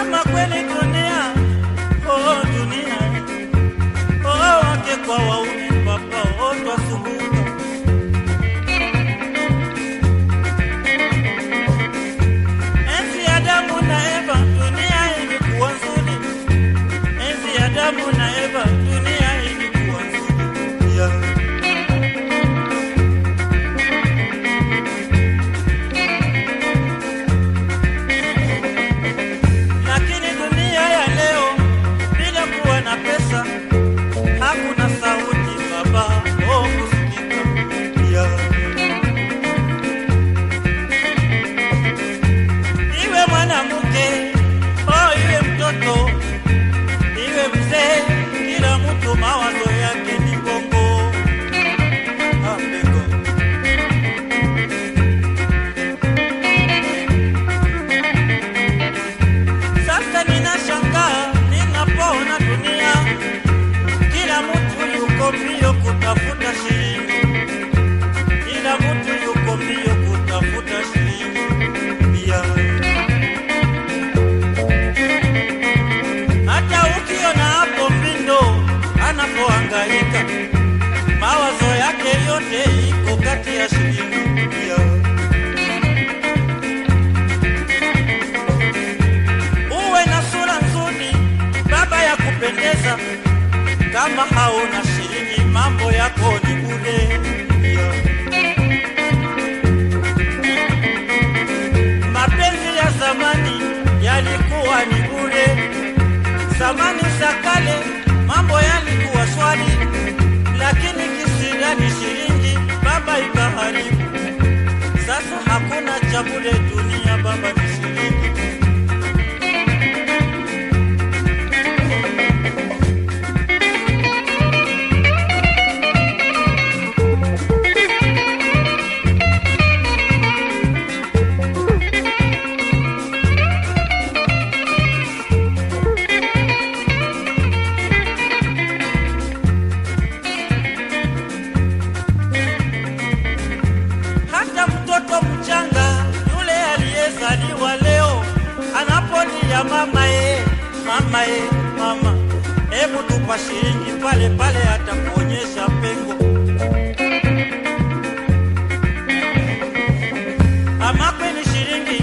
ama kweli dunia oh dunia. Oh wake kwa waume papa oh twasumbuka enzi Adamu na Eva dunia ilikuwa nzuri. Enzi Adamu na Eva dunia kama hauna shilingi mambo yako ni bure. Mama e mama, hebu tupa shilingi pale pale, atakuonyesha pengo. Ama kweni shilingi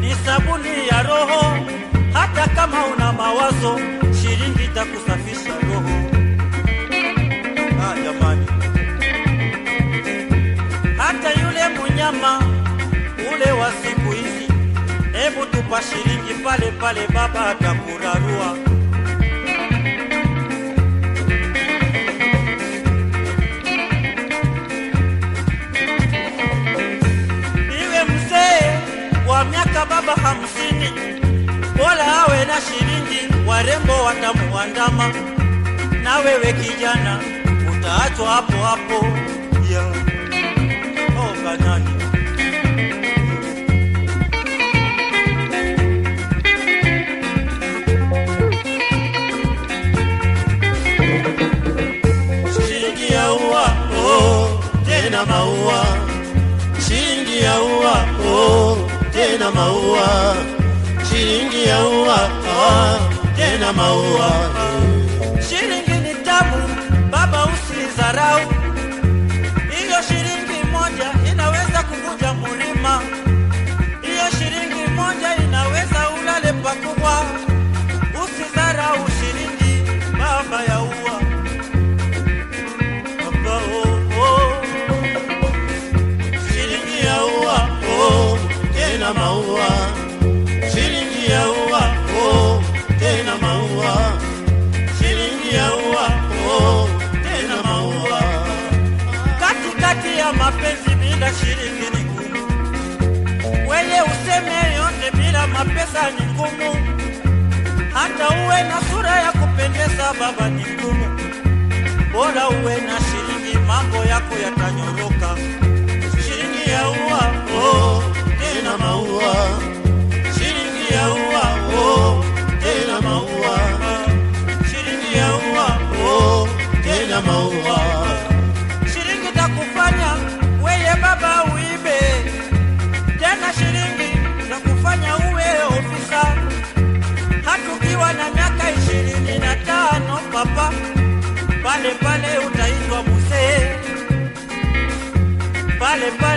ni sabuni ya roho, hata kama una mawazo, shilingi itakusafisha roho. Ah, jamani hata yule munyama shilingi pale pale, baba atakurarua. Iwe mzee wa miaka baba hamsini, bora awe na shilingi, warembo watamuandama, na wewe kijana utaachwa hapo hapo yeah. Oh, Kanani. Maua. Shilingi ya ua, oh, tena maua. Shilingi ya ua, tena maua. Shilingi ni tabu baba usidharau. Hiyo shilingi moja inaweza kuvuja mulima, Hiyo shilingi moja inaweza ulale pakubwa. Bila ni ngumu. Weye useme yote bila mapesa ni ngumu. Hata uwe na sura ya kupendeza baba ni ngumu. Bora uwe na shilingi, mambo yako yatanyoroka. Baba uibe. Tena, shilingi takufanya uwe ofisa, hatukiwa na miaka ishirini na tano papa, pale pale utaitwa musee pale pale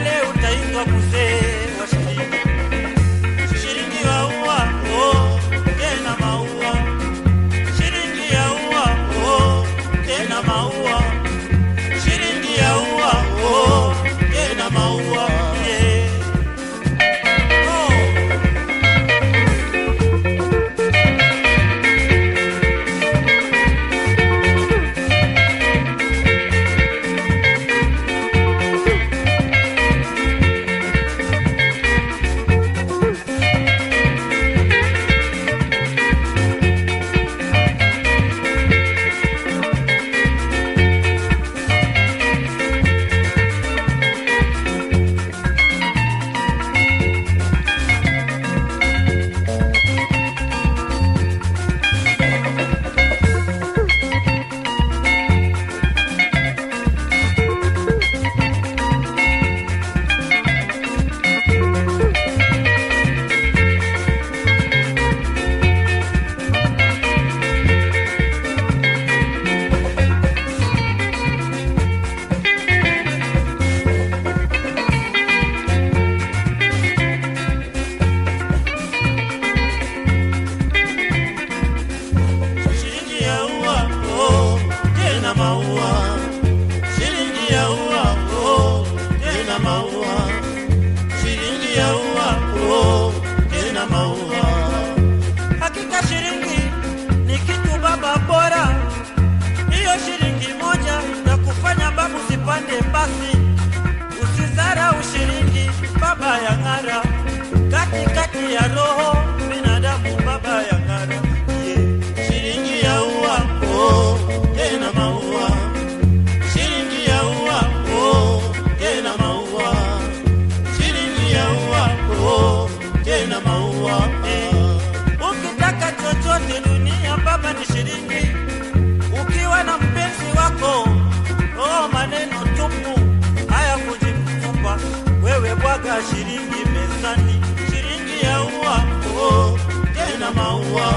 Weka shilingi mezani, shilingi ya ua oh, tena maua,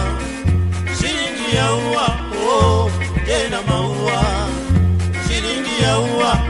shilingi ya ua oh, tena maua, shilingi ya ua